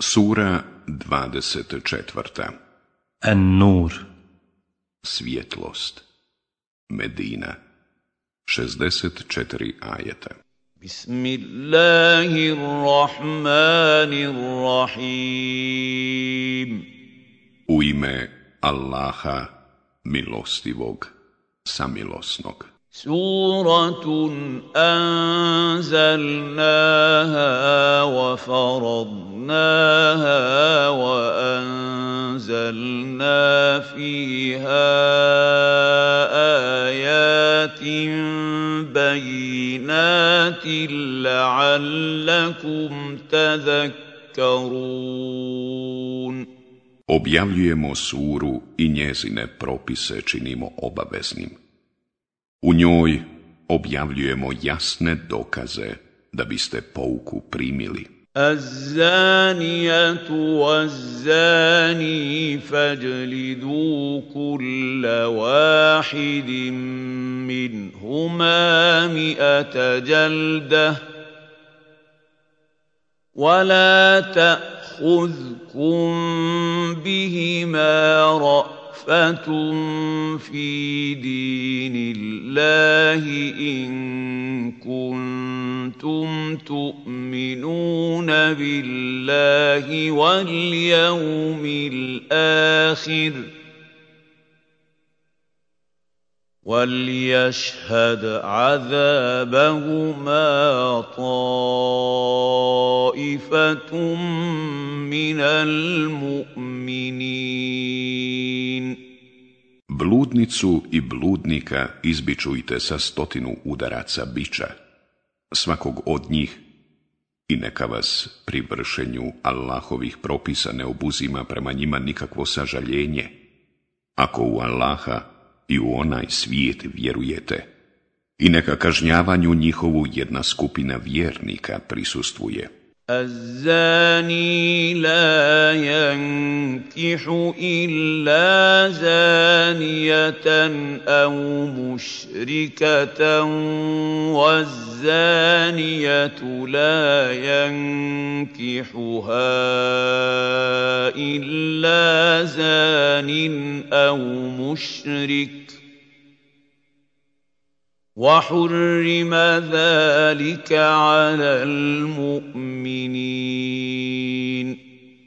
Sura 24. An-Nur. Svjetlost. Medina. 64 ajeta. Bismillahirrahmanirrahim. U ime Allaha milostivog samilosnog سورة أنزلناها وفرضناها وأنزلنا فيها آيات بينات لعلكم تذكرون Objavljujemo suru i njezine propise činimo obaveznim. U njoj objavljujemo jasne dokaze da biste pouku primili. الزانية والزاني فاجلدوا كل واحد منهما مئة جلدة ولا تأخذكم بهما رأ رأفة في دين الله إن كنتم تؤمنون بالله واليوم الآخر وليشهد عذابهما طائفة من المؤمنين Bludnicu i bludnika izbičujte sa stotinu udaraca bića, svakog od njih, i neka vas pri vršenju Allahovih propisa ne obuzima prema njima nikakvo sažaljenje. Ako u Allaha i u onaj svijet vjerujete, i neka kažnjavanju njihovu jedna skupina vjernika prisustvuje. الزاني لا ينكح إلا زانية أو مشركة والزانية لا ينكحها إلا زان أو مشرك. وحرم ذلك على المؤمنين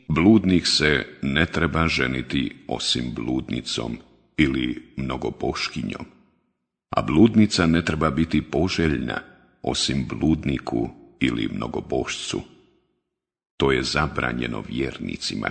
Bludnik se ne treba ženiti osim bludnicom ili mnogoboškinjom, a bludnica ne treba biti poželjna osim bludniku ili mnogobošcu. To je zabranjeno vjernicima.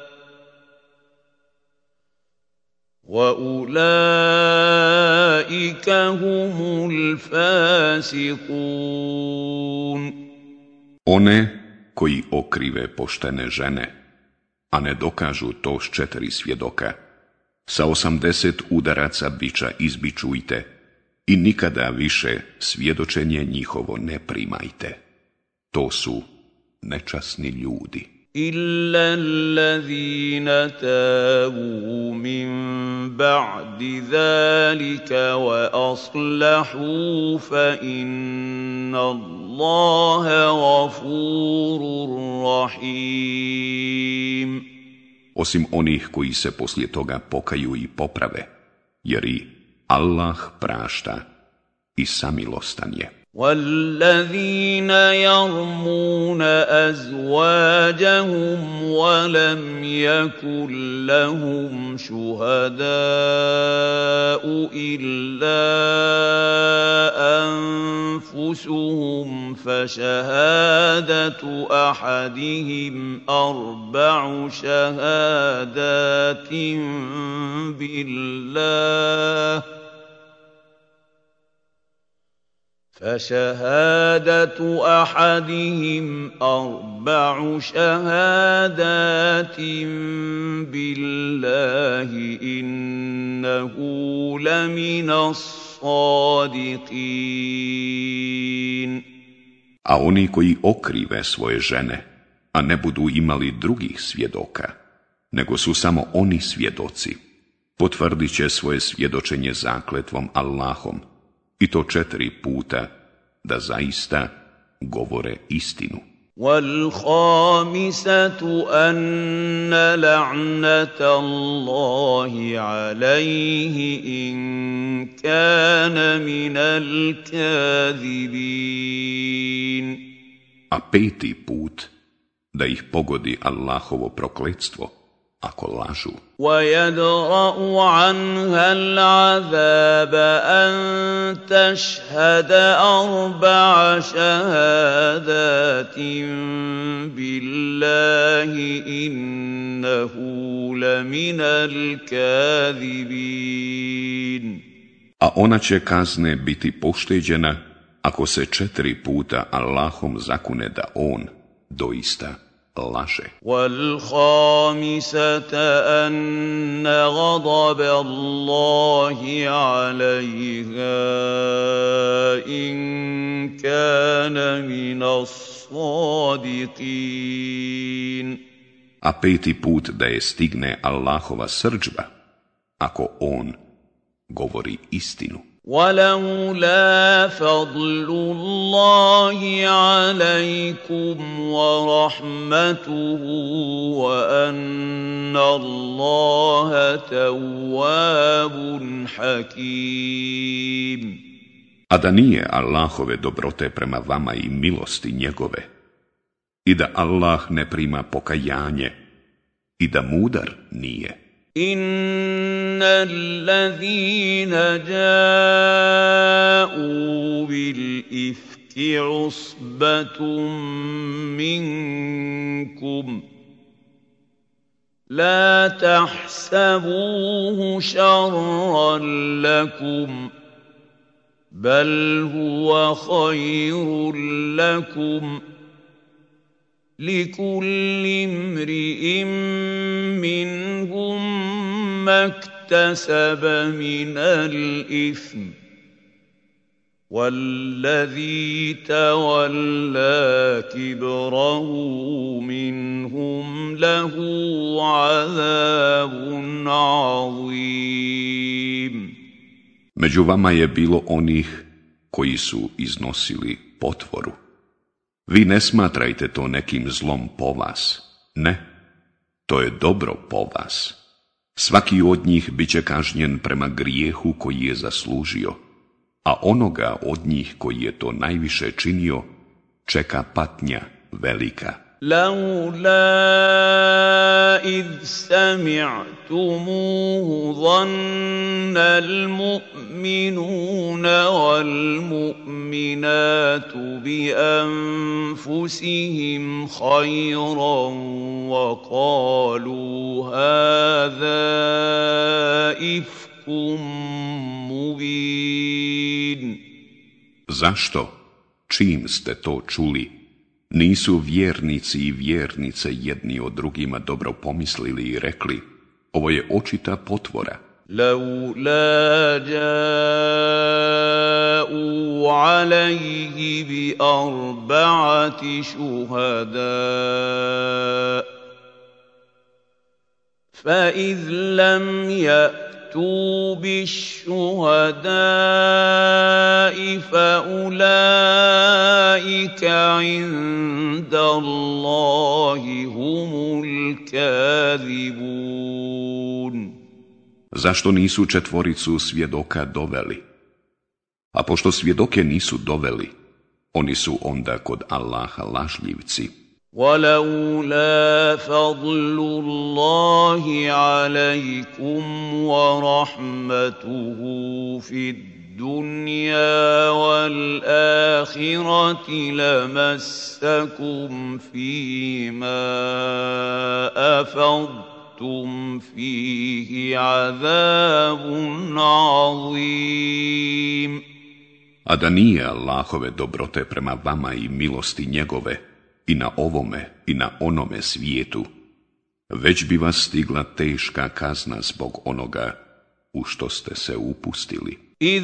وَأُولَٰئِكَ هُمُ الْفَاسِقُونَ One koji okrive poštene žene, a ne dokažu to s četiri svjedoka, sa osamdeset udaraca bića izbičujte i nikada više svjedočenje njihovo ne primajte. To su nečasni ljudi. إلا الذين تابوا من بعد ذلك وأصلحوا فإن الله غفور رحيم Osim onih koji se poslije toga pokaju i poprave, jer i Allah prašta i samilostan je. والذين يرمون ازواجهم ولم يكن لهم شهداء الا انفسهم فشهاده احدهم أربع شهادات بالله فشهادة أحدهم أربع شهادات بالله إنه لمن الصادقين A oni koji okrive svoje žene, a ne budu imali drugih svjedoka, nego su samo oni svjedoci, potvrdit će svoje svjedočenje zakletvom Allahom, i to četiri puta, da zaista govore istinu. والخامسة أن لعنة الله عليه إن كان من الكاذبين A peti put, da ih pogodi Allahovo prokletstvo, ako lažu. ويدرأ عنها العذاب أن تشهد أربع شهادات بالله إنه لمن الكاذبين A ona će kazne biti pošteđena ako se četiri puta Allahom zakune da on doista laže. والخامسة أن غضب الله عليها إن كان من الصادقين A peti put da je stigne Allahova srđba, ako on govori istinu. ولولا فضل الله عليكم ورحمته وان الله تواب حكيم A da nije Allahove dobrote prema vama i milosti njegove, i da Allah ne prima pokajanje, i da mudar nije. ان الذين جاءوا بالافك عصبه منكم لا تحسبوه شرا لكم بل هو خير لكم لكل امرئ منهم ما اكتسب من الإثم والذي تولى كبره منهم له عذاب عظيم Među vama je bilo onih koji su iznosili potvoru. Vi ne smatrajte to nekim zlom po vas. Ne, to je dobro po vas. Svaki od njih bit će kažnjen prema grijehu koji je zaslužio, a onoga od njih koji je to najviše činio, čeka patnja velika. لولا إذ سمعتموه ظن المؤمنون والمؤمنات بأنفسهم خيرا وقالوا هذا إفك مبين. Zašto, čim ste to čuli, Nisu vjernici i vjernice jedni od drugima dobro pomislili i rekli, ovo je očita potvora. لولا جاءوا عليه بأربعة شهداء فإذ لم يأتوا فَأْتُوا بِالشُّهَدَاءِ فَأُولَٰئِكَ عِندَ اللَّهِ هُمُ الْكَاذِبُونَ Zašto nisu četvoricu svjedoka doveli? A pošto svjedoke nisu doveli, oni su onda kod Allaha lažljivci. ولولا فضل الله عليكم ورحمته في الدنيا والآخرة لمسكم فيما أفضتم فيه عذاب عظيم. A da nije Allahove dobrote prema vama i milosti njegove, i na ovome i na onome svijetu, već bi vas stigla teška kazna zbog onoga u što ste se upustili. إذ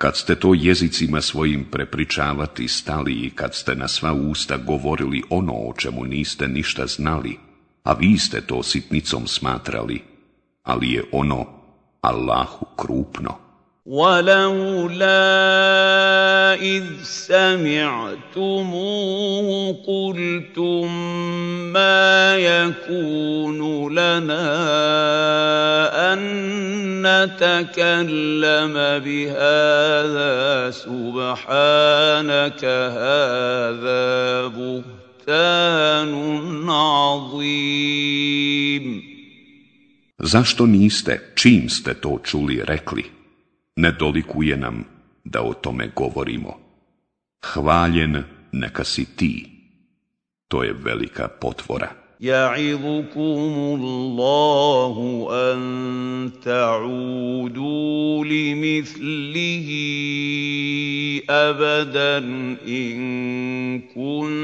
Kad ste to jezicima svojim prepričavati stali i kad ste na sva usta govorili ono o čemu niste ništa znali, a vi ste to sitnicom smatrali, ali je ono Allahu krupno. ولولا إذ سمعتموه قلتم ما يكون لنا أن نتكلم بهذا سبحانك هذا بهتان عظيم Zašto niste, čim ste to čuli, rekli? Ne dolikuje nam da o tome govorimo. Hvaljen neka si ti. To je velika potvora. يعظكم الله أن تعودوا لمثله أبدا إن كنتم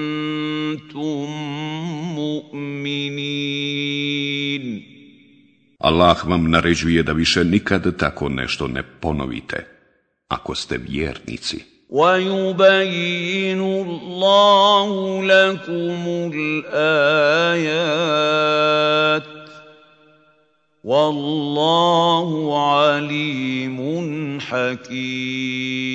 Allah vam naređuje da više nikad tako nešto ne ponovite, ako ste vjernici. وَيُبَيِّنُ اللَّهُ لَكُمُ الْآيَاتِ وَاللَّهُ عَلِيمٌ حَكِيمٌ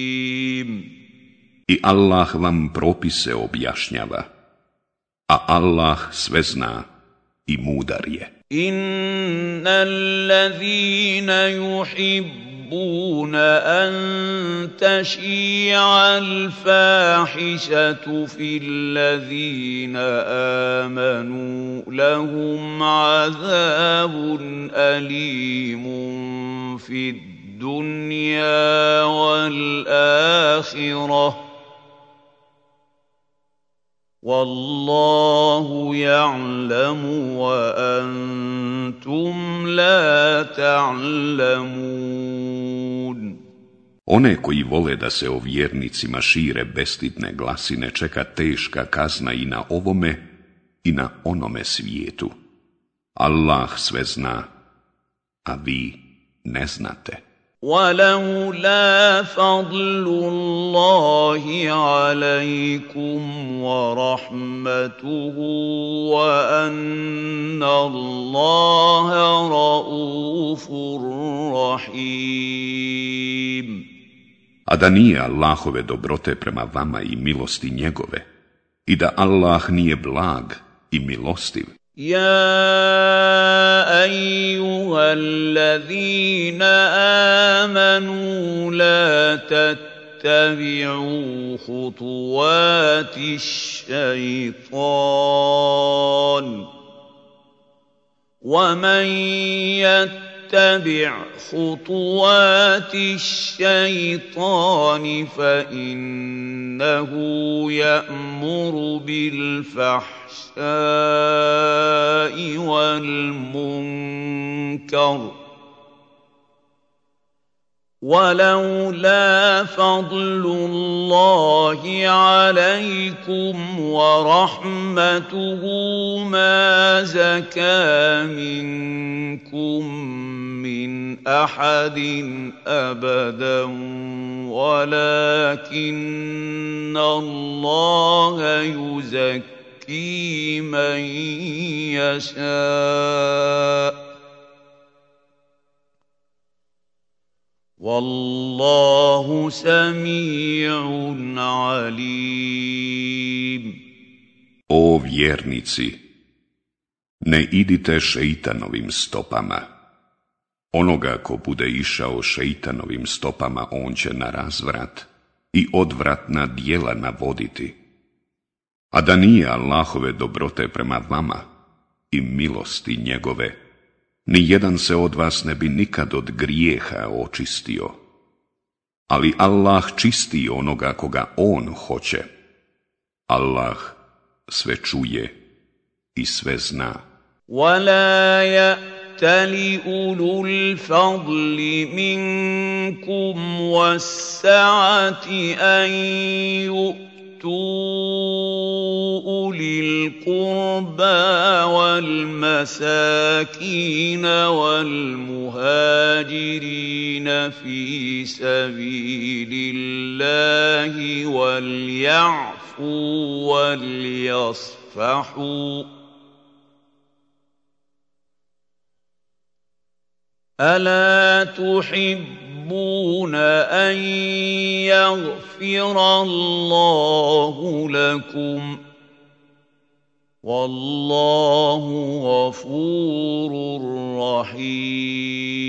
I Allah vam propise objašnjava, a Allah sve zna i mudar je. إن الذين يحبون أن تشيع الفاحشة في الذين آمنوا لهم عذاب أليم في الدنيا والآخرة والله يعلم وأنتم لا تعلمون One koji vole da se o vjernicima šire bestidne glasine čeka teška kazna i na ovome i na onome svijetu. Allah sve zna, a vi ne znate. ولولا فضل الله عليكم ورحمته وان الله رؤوف رحيم A da nije Allahove dobrote prema vama i milosti njegove, i da Allah nije blag i milostiv, يا ايها الذين امنوا لا تتبعوا خطوات الشيطان ومن يتبع خطوات الشيطان فانه يامر بالفحش الفحشاء والمنكر ولولا فضل الله عليكم ورحمته ما زكى منكم من أحد أبدا ولكن الله يزكي يزكي من يشاء والله سميع عليم O vjernici, ne idite šeitanovim stopama. Onoga ko bude išao šeitanovim stopama, on će na razvrat i odvratna dijela navoditi. A da nije Allahove dobrote prema vama i milosti njegove, ni jedan se od vas ne bi nikad od grijeha očistio. Ali Allah čisti onoga koga On hoće. Allah sve čuje i sve zna. ولا يأتل أولو الفضل منكم والسعة أن يؤتوا أولي القربى والمساكين والمهاجرين في سبيل الله وليعفوا وليصفحوا ألا تحبون أن يغفر الله لكم والله غفور رحيم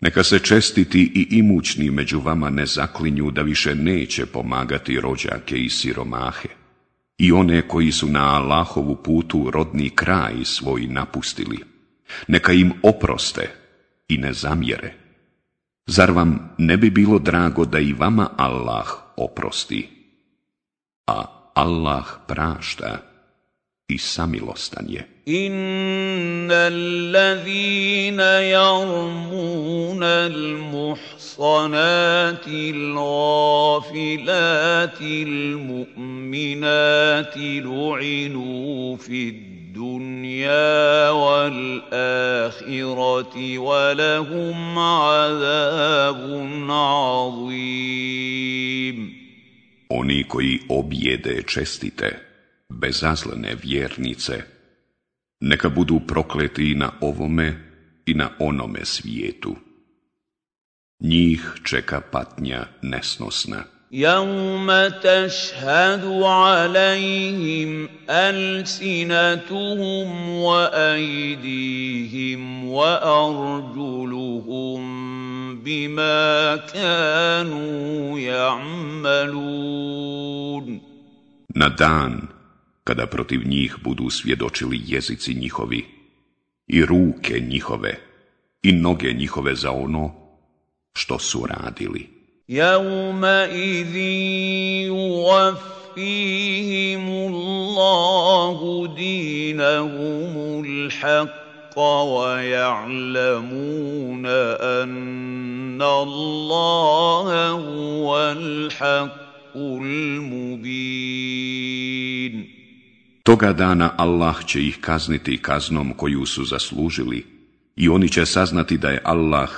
Neka se čestiti i imućni među vama ne zaklinju da više neće pomagati rođake i siromahe i one koji su na Allahovu putu rodni kraj svoj napustili. Neka im oproste i ne zamjere. Zar vam ne bi bilo drago da i vama Allah oprosti? A Allah prašta i samilostan je. إن الذين يرمون المحصنات الغافلات المؤمنات لعنوا في الدنيا والآخرة ولهم عذاب عظيم Oni koji objede čestite, bezazlene vjernice, neka budu prokleti i na ovome i na onome svijetu. Njih čeka patnja nesnosna. يوم تشهد عليهم ألسنتهم وأيديهم وأرجلهم بما كانوا يعملون Na dan kada protiv njih budu svjedočili jezici njihovi, i ruke njihove, i noge njihove za ono što su radili. يومئذ يوفيهم الله دينهم الحق ويعلمون أن الله هو الحق المبين Toga dana Allah će ih kazniti kaznom koju su zaslužili i oni će saznati da je Allah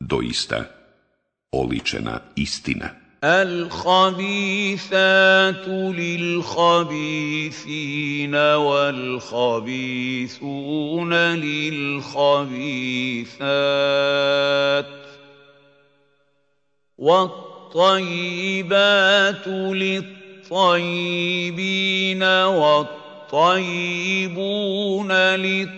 doista oličena istina. الخبيثات للخبيثين والخبيثون للخبيثات والطيبات للطيبين والطيبون للطيبات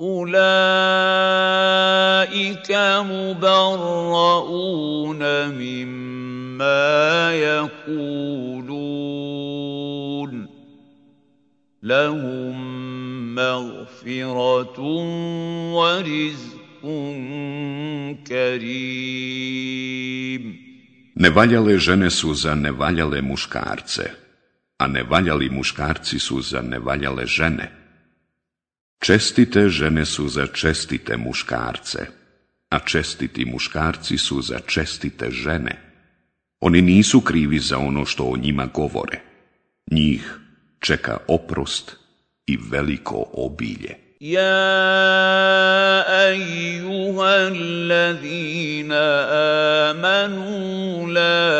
أولئك مبرؤون مما يقولون لهم مغفرة ورزق كريم Nevaljale žene su za nevaljale muškarce, a nevaljali muškarci su za nevaljale žene. Čestite žene su za čestite muškarce, a čestiti muškarci su za čestite žene. Oni nisu krivi za ono što o njima govore. Njih čeka oprost i veliko obilje. Ja, ejuha, amanu, la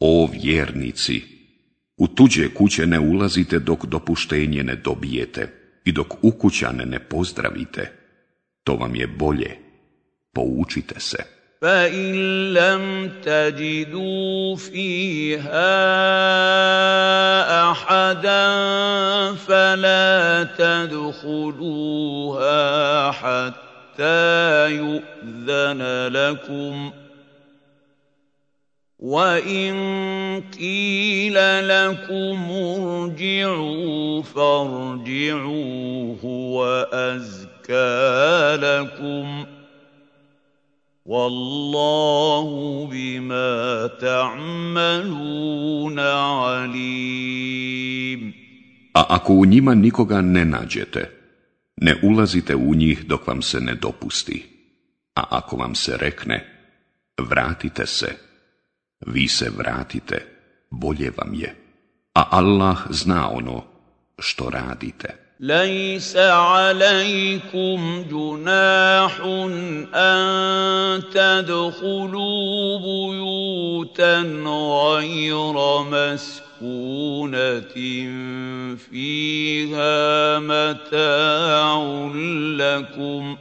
O vjernici, u tuđe kuće ne ulazite dok dopuštenje ne dobijete i dok ukućane ne pozdravite. To vam je bolje. Poučite se. فإن لم تجدوا فيها أحدا فلا تدخلوها حتى يؤذن لكم وإن قيل لكم ارجعوا فارجعوا هو أزكى لكم ۖ والله بما تعملون عليم A ako u njima nikoga ne nađete, ne ulazite u njih dok vam se ne dopusti. A ako vam se rekne, vratite se, vi se vratite, bolje vam je. A Allah zna ono što radite. ليس عليكم جناح ان تدخلوا بيوتا غير مسكونه فيها متاع لكم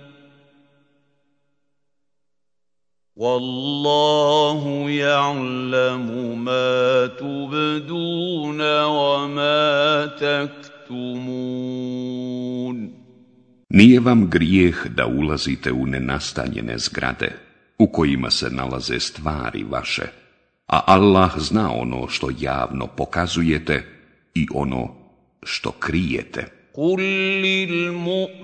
والله يعلم ما تبدون وما تكتمون Nije vam grijeh da ulazite u nenastanjene zgrade, u kojima se nalaze stvari vaše, a Allah zna ono što javno pokazujete i ono što krijete. قل للمؤمنين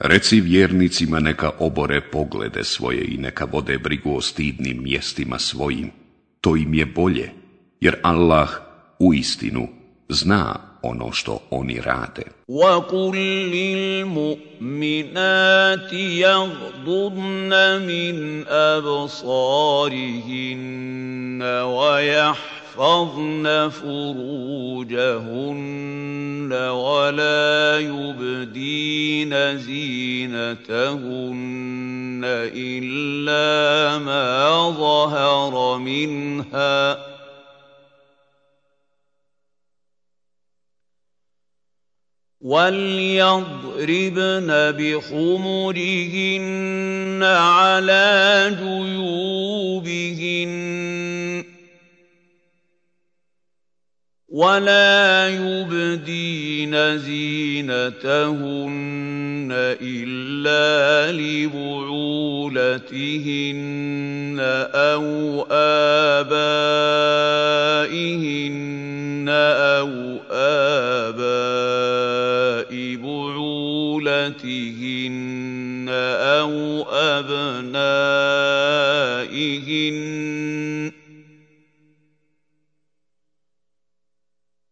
Reci vjernicima neka obore poglede svoje i neka vode brigu o stidnim mjestima svojim. To im je bolje, jer Allah u istinu zna ono što oni rade. وَقُلْ لِلْمُؤْمِنَاتِ يَغْضُضْنَ مِنْ أَبْصَارِهِنَّ وَيَحْفَظْنَ فُرُوجَهُنَّ وَلَا يُبْدِينَ زِينَتَهُنَّ إِلَّا مَا ظَهَرَ مِنْهَا. وليضربن بخمرهن على جيوبهن ولا يبدين زينتهن الا لبعولتهن أو ابائهن أو اباء بعولتهن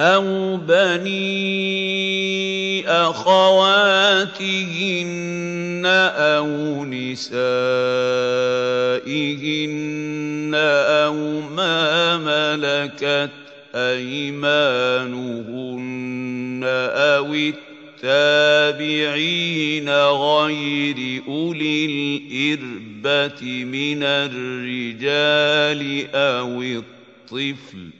أَوْ بَنِي أَخَوَاتِهِنَّ أَوْ نِسَائِهِنَّ أَوْ مَا مَلَكَتْ أَيْمَانُهُنَّ أَوِ التابعين غير أولي الإربة من الرجال أو الطفل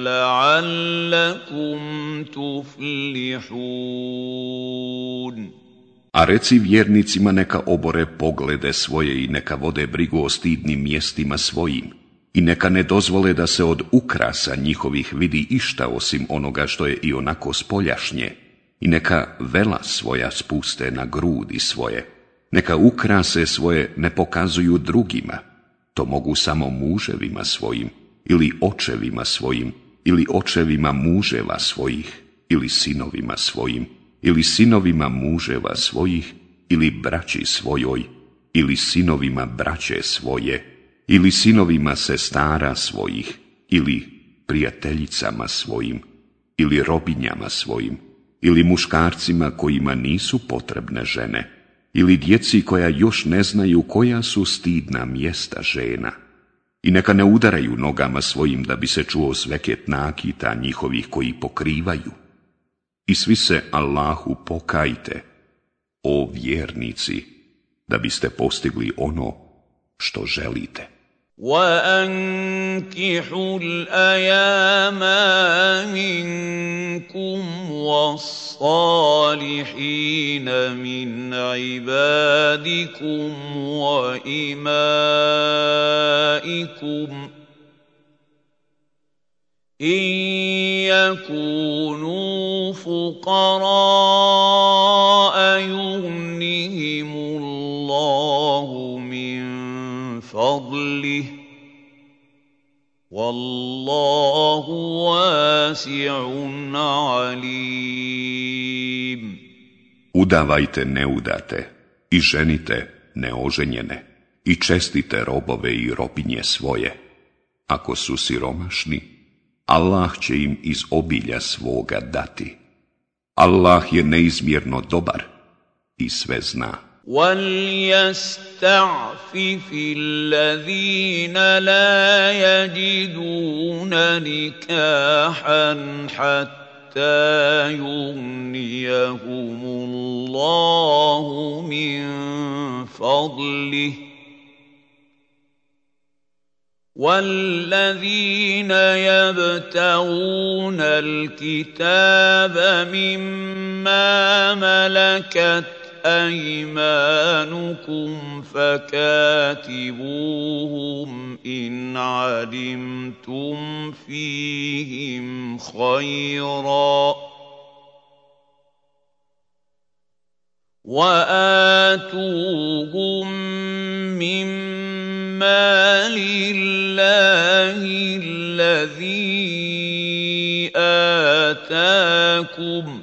لعلكم تفلحون A reci vjernicima neka obore poglede svoje i neka vode brigu o stidnim mjestima svojim i neka ne dozvole da se od ukrasa njihovih vidi išta osim onoga što je i onako spoljašnje i neka vela svoja spuste na grudi svoje, neka ukrase svoje ne pokazuju drugima, to mogu samo muževima svojim, ili očevima svojim, ili očevima muževa svojih, ili sinovima svojim, ili sinovima muževa svojih, ili braći svojoj, ili sinovima braće svoje, ili sinovima sestara svojih, ili prijateljicama svojim, ili robinjama svojim, ili muškarcima kojima nisu potrebne žene, ili djeci koja još ne znaju koja su stidna mjesta žena. I neka ne udaraju nogama svojim da bi se čuo sveket nakita njihovih koji pokrivaju. I svi se Allahu pokajte, o vjernici, da biste postigli ono što želite. وأنكحوا الأيام منكم والصالحين من عبادكم وإمائكم إن يكونوا فقراء يغنهم فضله والله واسع عليم Udavajte neudate i ženite neoženjene i čestite robove i robinje svoje. Ako su siromašni, Allah će im iz obilja svoga dati. Allah je neizmjerno dobar i sve zna. وليستعفف الذين لا يجدون نكاحا حتى يغنيهم الله من فضله والذين يبتغون الكتاب مما ملكت أيمانكم فكاتبوهم إن علمتم فيهم خيرا. وآتوهم مما لله الذي آتاكم ۖ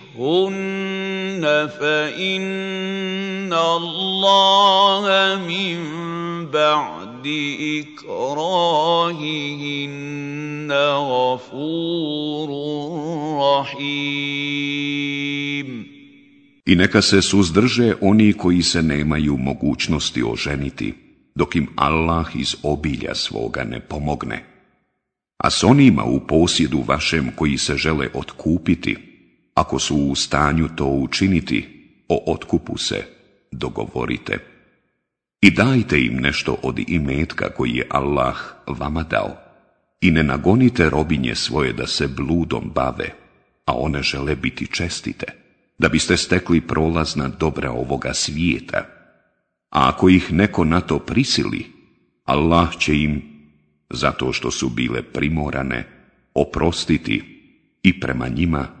يكرهن فان الله من بعد إكراههن غفور رحيم I neka se suzdrže oni koji se nemaju mogućnosti oženiti, dok im Allah iz obilja svoga ne pomogne. A s onima u posjedu vašem koji se žele otkupiti, ako su u stanju to učiniti, o otkupu se dogovorite. I dajte im nešto od imetka koji je Allah vama dao. I ne nagonite robinje svoje da se bludom bave, a one žele biti čestite, da biste stekli prolazna dobra ovoga svijeta. A ako ih neko na to prisili, Allah će im, zato što su bile primorane, oprostiti i prema njima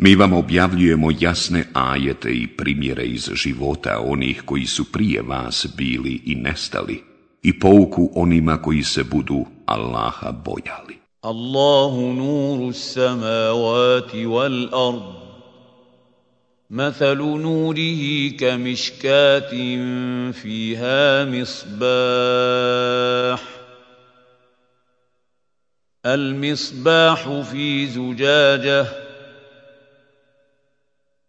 Mi vam objavljujemo jasne ajete i primjere iz života onih koji su prije vas bili i nestali i pouku onima koji se budu Allaha bojali. Allahu nuru samavati wal ard. مثل نوره كمشكاة فيها مصباح المصباح في زجاجه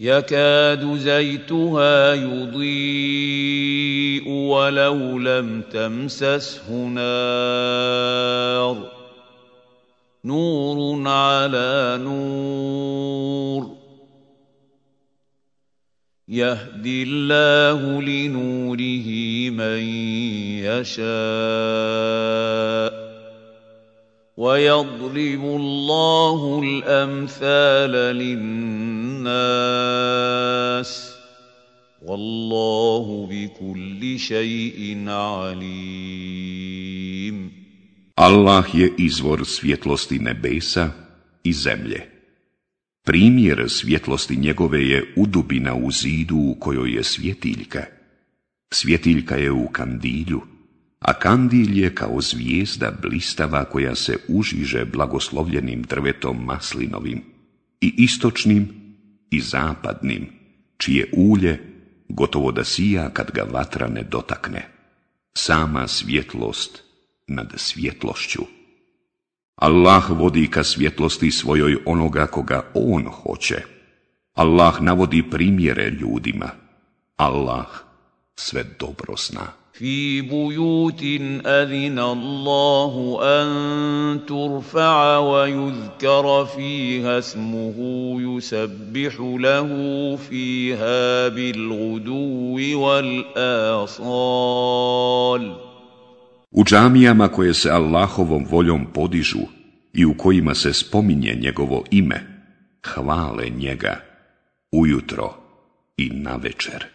يكاد زيتها يضيء ولو لم تمسسه نار. نور على نور. يهدي الله لنوره من يشاء. ويضرب الله الأمثال للناس والله بكل شيء عليم Allah je izvor svjetlosti nebesa i zemlje. Primjer svjetlosti njegove je udubina u zidu u kojoj je svjetiljka. Svjetiljka je u kandilju, a kandil je kao zvijezda blistava koja se užiže blagoslovljenim drvetom maslinovim i istočnim i zapadnim, čije ulje gotovo da sija kad ga vatra ne dotakne. Sama svjetlost nad svjetlošću. Allah vodi ka svjetlosti svojoj onoga koga On hoće. Allah navodi primjere ljudima. Allah sve dobro zna. في بيوت أذن الله أن ترفع ويذكر فيها اسمه يسبح له فيها بالغدو والآصال U džamijama koje se Allahovom voljom podižu i u kojima se spominje njegovo ime, hvale njega ujutro i na večer.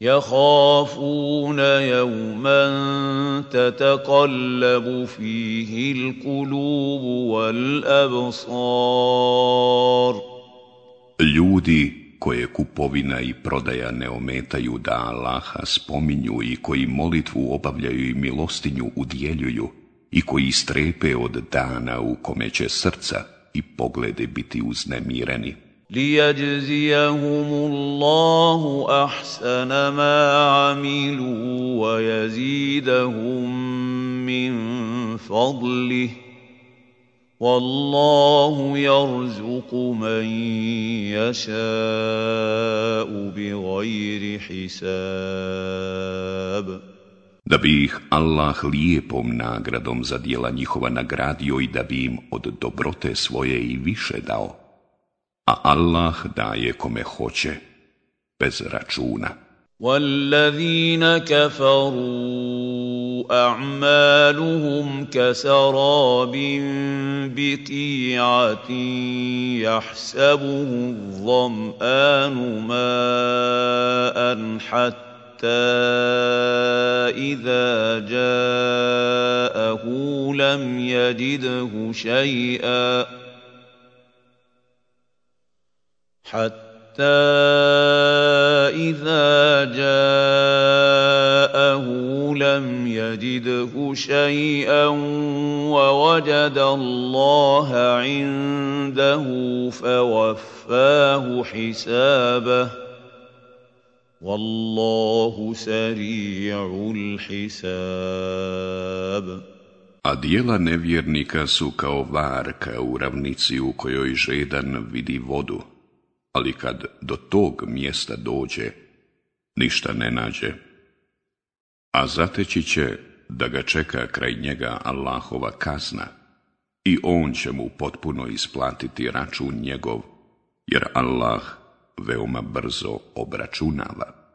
يخافون يوما تتقلب فيه القلوب والأبصار Ljudi koje kupovina i prodaja ne ometaju da Allaha spominju i koji molitvu obavljaju i milostinju udjeljuju i koji strepe od dana u kome će srca i poglede biti uznemireni. ليجزيهم الله احسن ما عملوا ويزيدهم من فضله والله يرزق من يشاء بغير حساب da bi ih Allah lijepom nagradom za djela njihova nagradio i da bi im od dobrote svoje i više dao. A Allah daje kome hoće, bez računa. والذين كفروا اعمالهم كسراب بقيعه يحسبه الظمان ماء حتى اذا جاءه لم يجده شيئا حتى إذا جاءه لم يجده شيئا ووجد الله عنده فوفاه حسابه والله سريع الحساب. A dijela nevjernika su kao varka u ravnici u kojoj žedan vidi vodu, ali kad do tog mjesta dođe, ništa ne nađe, a zateći će da ga čeka kraj njega Allahova kazna i on će mu potpuno isplatiti račun njegov, jer Allah veoma brzo obračunava.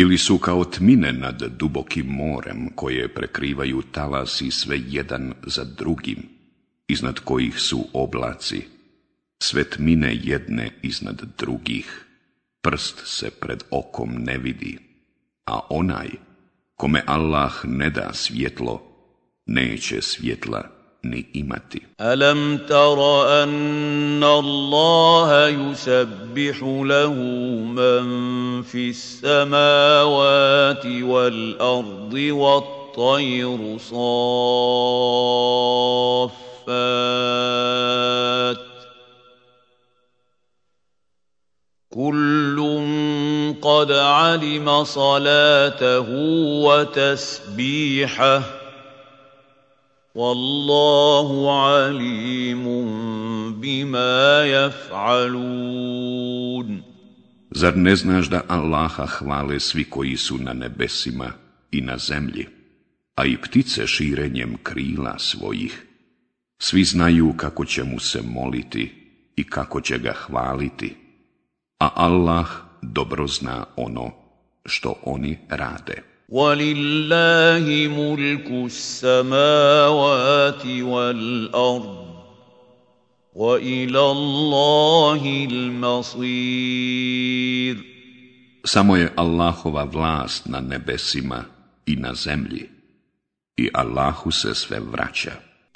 ili su kao tmine nad dubokim morem koje prekrivaju talasi sve jedan za drugim, iznad kojih su oblaci, sve tmine jedne iznad drugih, prst se pred okom ne vidi, a onaj kome Allah ne da svjetlo, neće svjetla ni imati. Alam tara anna Allaha yusabbihu lahu man fi samawati wal ardi wat tayru saffat كل قد علم صلاته وتسبيحه والله عليم بما يفعلون Zar ne znaš da Allaha hvale svi koji su na nebesima i na zemlji, a i ptice širenjem krila svojih? Svi znaju kako će mu se moliti i kako će ga hvaliti, a Allah dobro zna ono što oni rade. ولله ملك السماوات والارض والى الله المصير Samo je Allahova vlast na nebesima i na zemlji i Allahu se sve vraća.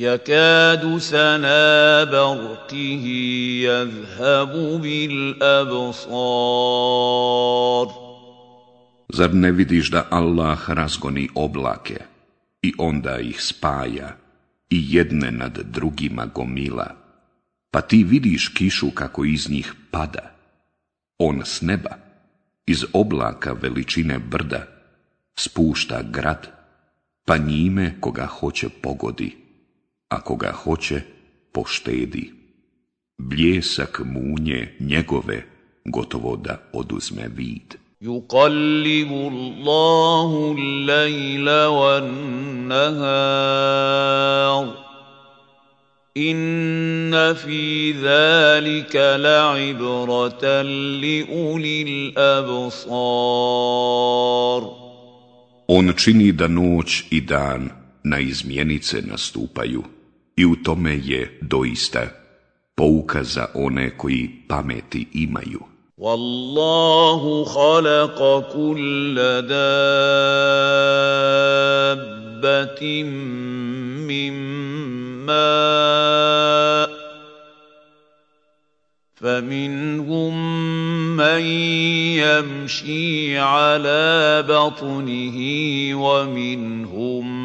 يكاد سنا برقه يذهب بالابصار Zar ne vidiš da Allah razgoni oblake i onda ih spaja i jedne nad drugima gomila, pa ti vidiš kišu kako iz njih pada. On s neba, iz oblaka veličine brda, spušta grad, pa njime koga hoće pogodi ako ga hoće, poštedi. Bljesak munje njegove gotovo da oduzme vid. يقلب الله الليل والنهار ان في ذلك لعبره لاولي الابصار On čini da noć i dan na izmjenice nastupaju i u tome je doista pouka za one koji pameti imaju. خلق كل دابة من ماء فمنهم من يمشي على بطنه ومنهم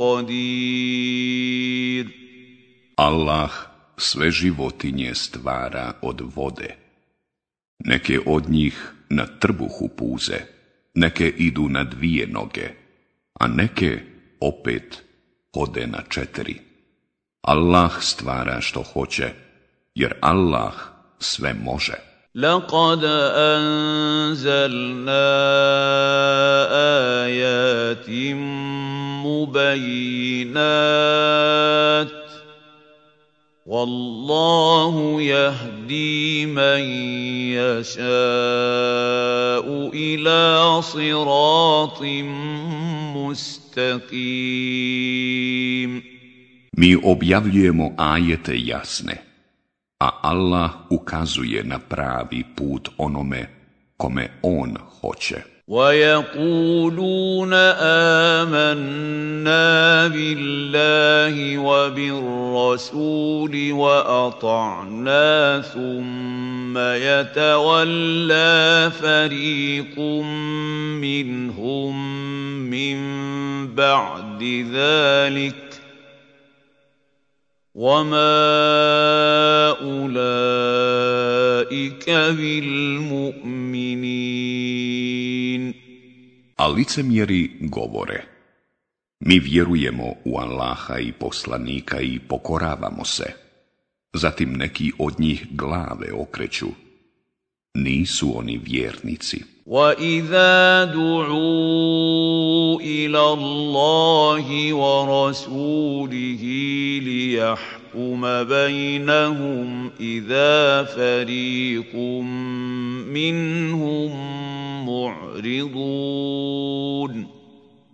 قدير Allah sve životinje stvara od vode. Neke od njih na trbuhu puze, neke idu na dvije noge, a neke opet hode na četiri. Allah stvara što hoće, jer Allah sve može. لقد أنزلنا آيات مبينات والله يهدي من يشاء إلى صراط مستقيم. Mi objavljujemo ajete jasne, a Allah ukazuje na pravi put onome kome On hoće. ويقولون آمنا بالله وبالرسول وأطعنا ثم يتولى فريق منهم من بعد ذلك وما أولئك بالمؤمنين A licemjeri govore, mi vjerujemo u Allaha i poslanika i pokoravamo se. Zatim neki od njih glave okreću. Nisu oni vjernici. واذا دعوا الى الله ورسوله ليحكم بينهم اذا فريق منهم معرضون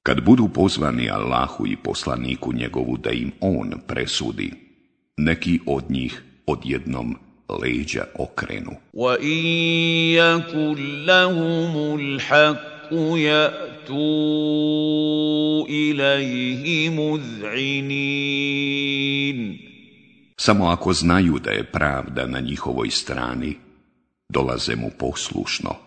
Kad budu pozvani Allahu i poslaniku njegovu da im on presudi, neki od njih odjednom leđa okrenu. Wa. Samo ako znaju da je pravda na njihovoj strani, dolaze mu poslušno.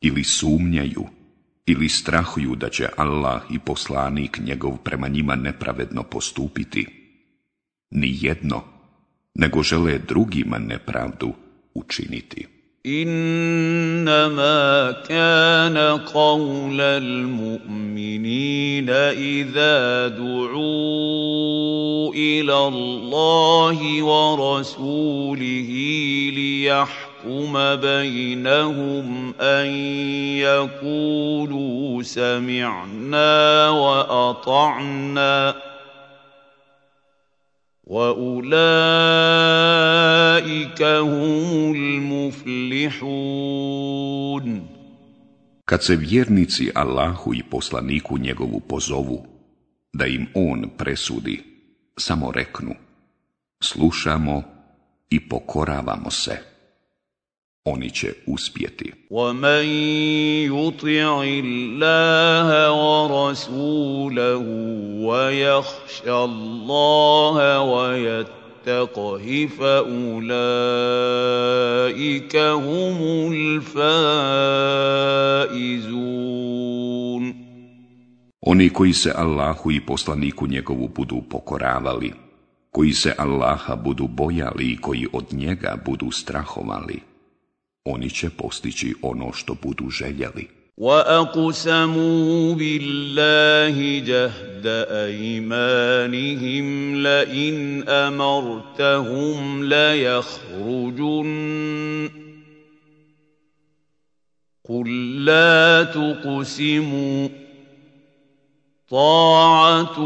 ili sumnjaju, ili strahuju da će Allah i poslanik njegov prema njima nepravedno postupiti? Ni jedno, nego žele drugima nepravdu učiniti. إنما كان قول المؤمنين إذا دعوا إلى الله ورسوله ليحكم بينهم أن يقولوا سمعنا وأطعنا. Kad se vjernici Allahu i poslaniku njegovu pozovu, da im on presudi, samo reknu, slušamo i pokoravamo se Oni će uspjeti. وَمَنْ يُطِعِ اللَّهَ وَرَسُولَهُ وَيَخْشَ اللَّهَ وَيَتَّقْهِ فَأُولَئِكَ هُمُ الْفَائِزُونَ Oni koji se Allahu i poslaniku njegovu budu pokoravali, koji se Allaha budu bojali i koji od njega budu strahovali, oni će postići ono što budu željeli. وَأَقْسَمُوا بِاللَّهِ جَهْدَ أَيْمَانِهِمْ لَئِنْ أَمَرْتَهُمْ لَيَخْرُجُنَّ قُل لَّا تُقْسِمُوا طَاعَةٌ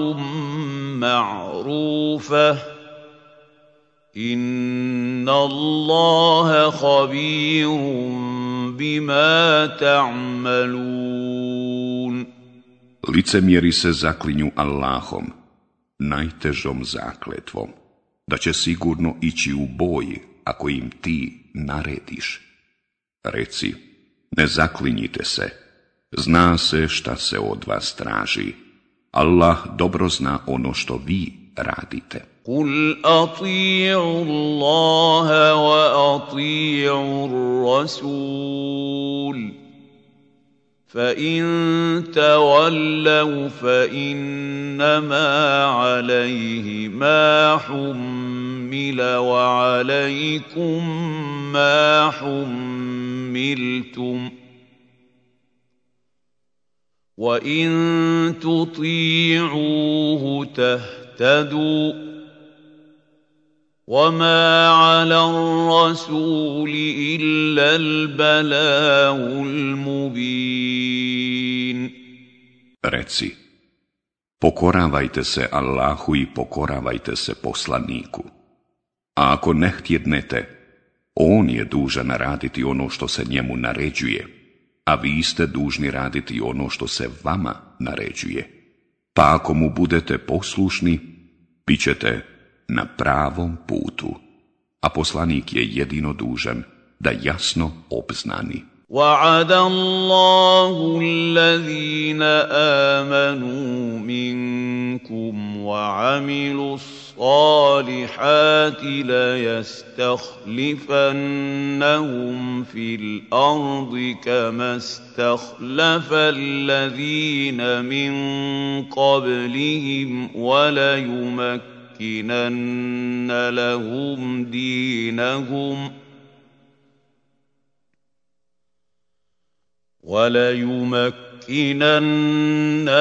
مَّعْرُوفَةٌ Inna Allaha khabirum bima ta'malun. Licemjeri se zaklinju Allahom, najtežom zakletvom, da će sigurno ići u boj ako im ti narediš. Reci, ne zaklinjite se, zna se šta se od vas traži. Allah dobro zna ono što vi radite. قل اطيعوا الله واطيعوا الرسول فان تولوا فانما عليه ما حمل وعليكم ما حملتم وان تطيعوه تهتدوا وما على الرسول إلا البلاغ المبين Reci, pokoravajte se Allahu i pokoravajte se poslaniku. A ako ne htjednete, on je dužan raditi ono što se njemu naređuje, a vi ste dužni raditi ono što se vama naređuje. Pa ako mu budete poslušni, bit ćete na pravom putu, a poslanik je jedino dužan da jasno obznani. وعد الله الذين آمنوا منكم وعملوا الصالحات ليستخلفنهم في الأرض كما استخلف الذين من قبلهم وليمكن لَنُمَكِّنَنَّ لَهُمْ دِينَهُمْ وَلَيُمَكِّنَنَّ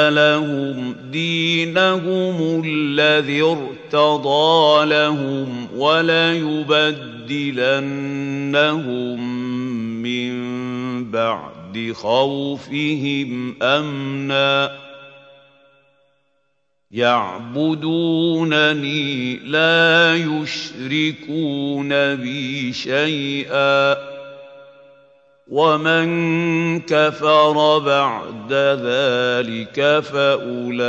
لَهُمْ دِينَهُمُ الَّذِي ارْتَضَىٰ لَهُمْ وَلَيُبَدِّلَنَّهُم مِّن بَعْدِ خَوْفِهِمْ أَمْنًا يعبدونني لا يشركون بي شيئا ومن كفر بعد ذلك فاولئك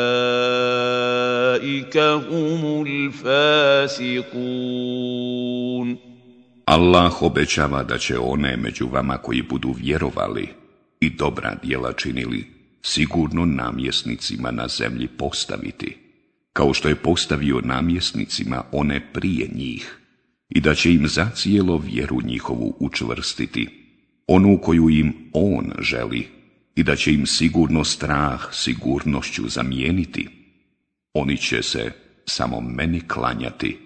هم الفاسقون Allah obećava da će one među vama koji budu vjerovali i dobra djela činili sigurno namjesnicima na zemlji postaviti, kao što je postavio namjesnicima one prije njih, i da će im zacijelo vjeru njihovu učvrstiti, onu koju im on želi, i da će im sigurno strah sigurnošću zamijeniti. Oni će se samo meni klanjati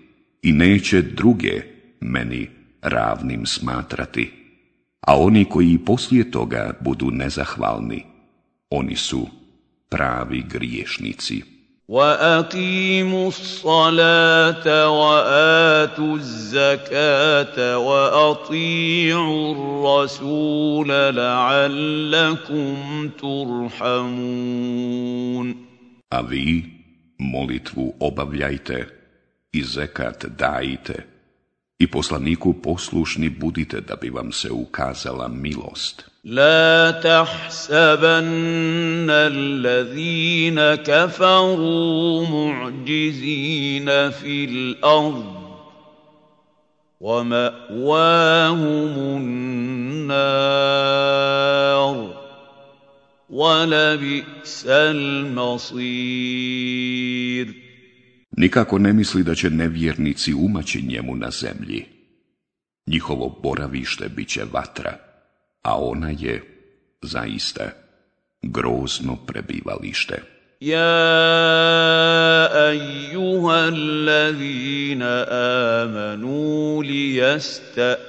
i neće druge meni ravnim smatrati, a oni koji poslije toga budu nezahvalni, oni su pravi griješnici. وَأَقِيمُوا الصَّلَاةَ وَآتُوا الزَّكَاةَ وَأَطِيعُوا الرَّسُولَ لَعَلَّكُمْ تُرْحَمُونَ A vi molitvu obavljajte i zekat dajte i poslaniku poslušni budite da bi vam se ukazala milost. لا تحسبن الذين كفروا معجزين في الأرض وماواهم النار ولبئس المصير Nikako ne misli da će nevjernici umaći njemu na zemlji. Njihovo boravište bit će vatra, a ona je, zaista, grozno prebivalište. يا ايها الذين امنوا ليستاذنكم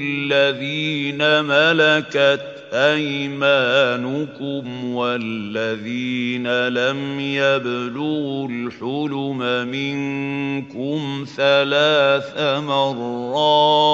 الذين ملكت أيمانكم والذين لم يبلغوا الحلم منكم ثلاث مرات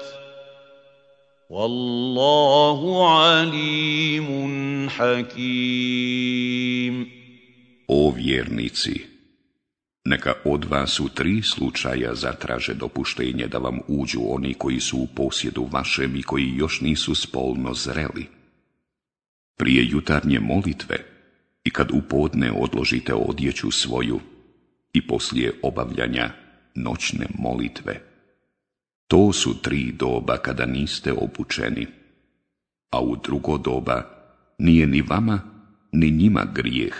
Wallahu alimun hakim. O vjernici, neka od vas u tri slučaja zatraže dopuštenje da vam uđu oni koji su u posjedu vašem i koji još nisu spolno zreli. Prije jutarnje molitve i kad u podne odložite odjeću svoju i poslije obavljanja noćne molitve. To su tri doba kada niste obučeni, a u drugo doba nije ni vama, ni njima grijeh,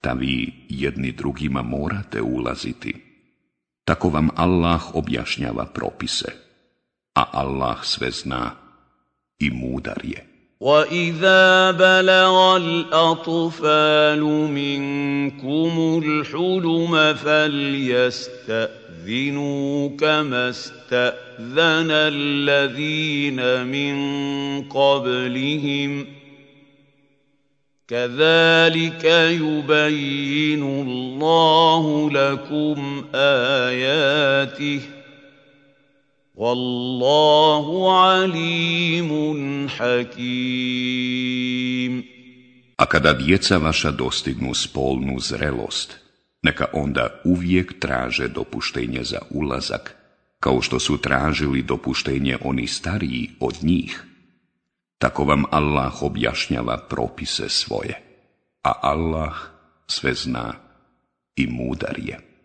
ta vi jedni drugima morate ulaziti. Tako vam Allah objašnjava propise, a Allah sve zna i mudar je. وَإِذَا بَلَغَ الْأَطْفَالُ مِنكُمُ الْحُلُمَ فَلْيَسْتَأْذِنُوا فاستأذنوا كما استأذن الذين من قبلهم كذلك يبين الله لكم آياته والله عليم حكيم. A kada djeca vaša dostignu spolnu zrelost, neka onda uvijek traže dopuštenje za ulazak, kao što su tražili dopuštenje oni stariji od njih. Tako vam Allah objašnjava propise svoje, a Allah sve zna i mudar je.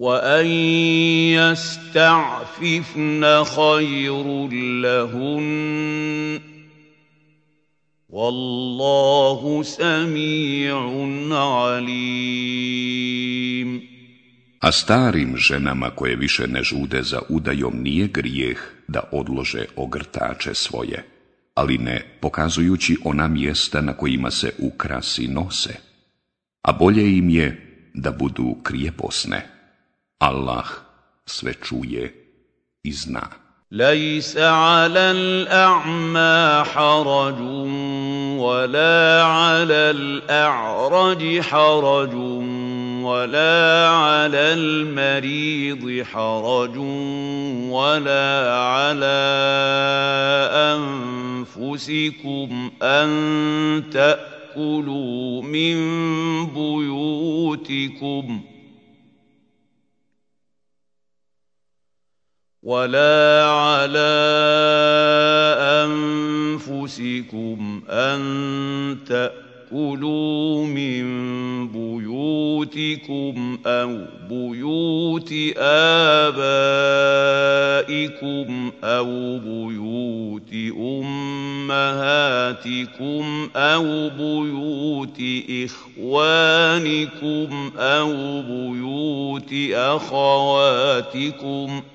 وان يستعففن خير لهن والله سميع عليم A starim ženama koje više ne žude za udajom nije grijeh da odlože ogrtače svoje, ali ne pokazujući ona mjesta na kojima se ukrasi nose, a bolje im je da budu krijeposne. Allah sve čuje i zna. ليس على الأعمى حرج ولا على الأعرج حرج ولا على المريض حرج ولا على أنفسكم أن تأكلوا من بيوتكم ۖ ولا على أنفسكم أن تأكلوا من بيوتكم أو بيوت آبائكم أو بيوت أمهاتكم أو بيوت إخوانكم أو بيوت أخواتكم ۖ أو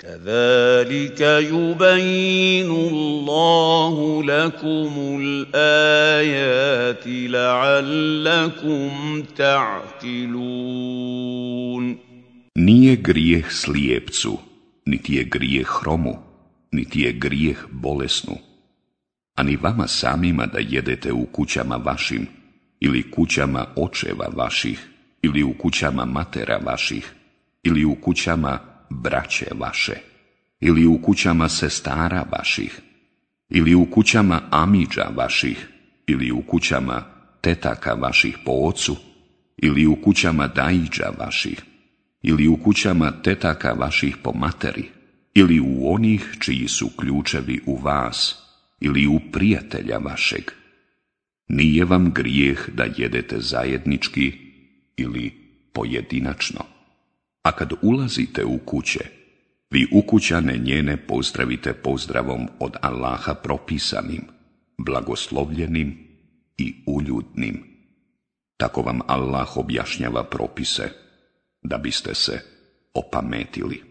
كذلك يبين الله لكم الآيات لعلكم تعقلون Nije grijeh slijepcu, niti je grijeh hromu, niti je grijeh bolesnu, ani vama samima da jedete u kućama vašim, ili kućama očeva vaših, ili u kućama matera vaših, ili u kućama braće vaše, ili u kućama sestara vaših, ili u kućama amiđa vaših, ili u kućama tetaka vaših po ocu, ili u kućama dajiđa vaših, ili u kućama tetaka vaših po materi, ili u onih čiji su ključevi u vas, ili u prijatelja vašeg. Nije vam grijeh da jedete zajednički ili pojedinačno. A kad ulazite u kuće, vi ukućane njene pozdravite pozdravom od Allaha propisanim, blagoslovljenim i uljudnim. Tako vam Allah objašnjava propise, da biste se opametili.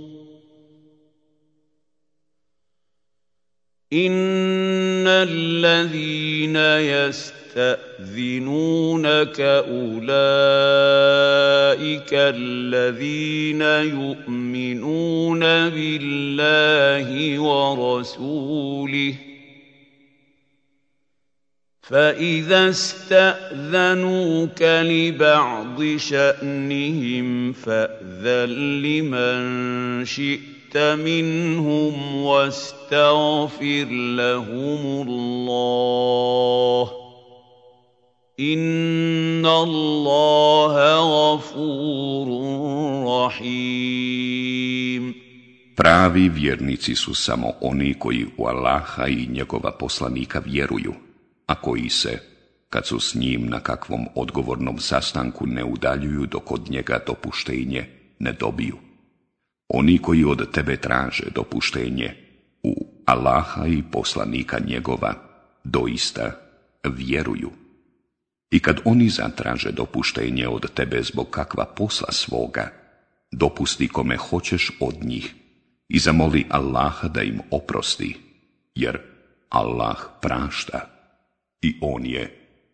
إن الذين يستأذنونك أولئك الذين يؤمنون بالله ورسوله فإذا استأذنوك لبعض شأنهم فأذن لمن شئت منهم واستغفر لهم الله إن الله غفور رحيم Pravi vjernici su samo oni koji u Allaha i njegova poslanika vjeruju, a koji se, kad su s njim na kakvom odgovornom sastanku ne udaljuju dok od njega dopuštenje ne dobiju. Oni koji od tebe traže dopuštenje u Allaha i poslanika njegova, doista vjeruju. I kad oni zatraže dopuštenje od tebe zbog kakva posla svoga, dopusti kome hoćeš od njih i zamoli Allaha da im oprosti, jer Allah prašta i On je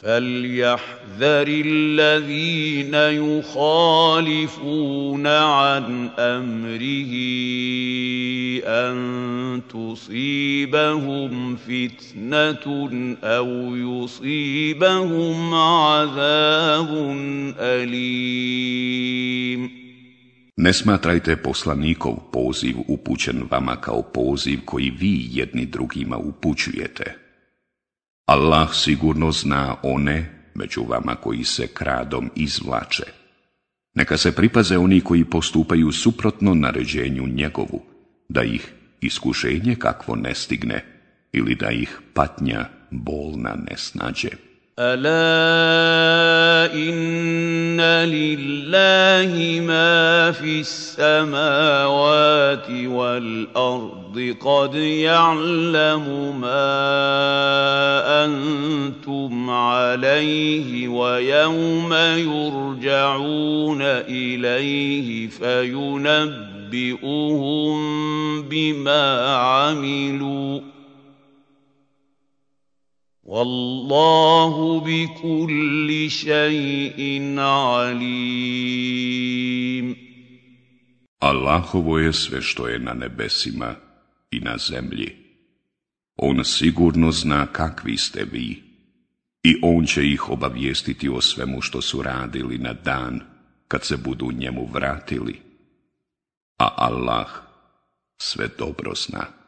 فليحذر الذين يخالفون عن امره ان تصيبهم فتنه او يصيبهم عذاب اليم Ne smatrajte poslanikov poziv upućen vama kao poziv koji vi jedni drugima upućujete. Allah sigurno zna one među vama koji se kradom izvlače. Neka se pripaze oni koji postupaju suprotno naređenju njegovu, da ih iskušenje kakvo ne stigne ili da ih patnja bolna ne snađe. ألا إن لله ما في السماوات والأرض قد يعلم ما أنتم عليه ويوم يرجعون إليه فينبئهم بما عملوا Wallahu bi kulli shay'in alim. Allahovo je sve što je na nebesima i na zemlji. On sigurno zna kakvi ste vi i on će ih obavijestiti o svemu što su radili na dan kad se budu njemu vratili. A Allah sve dobro zna.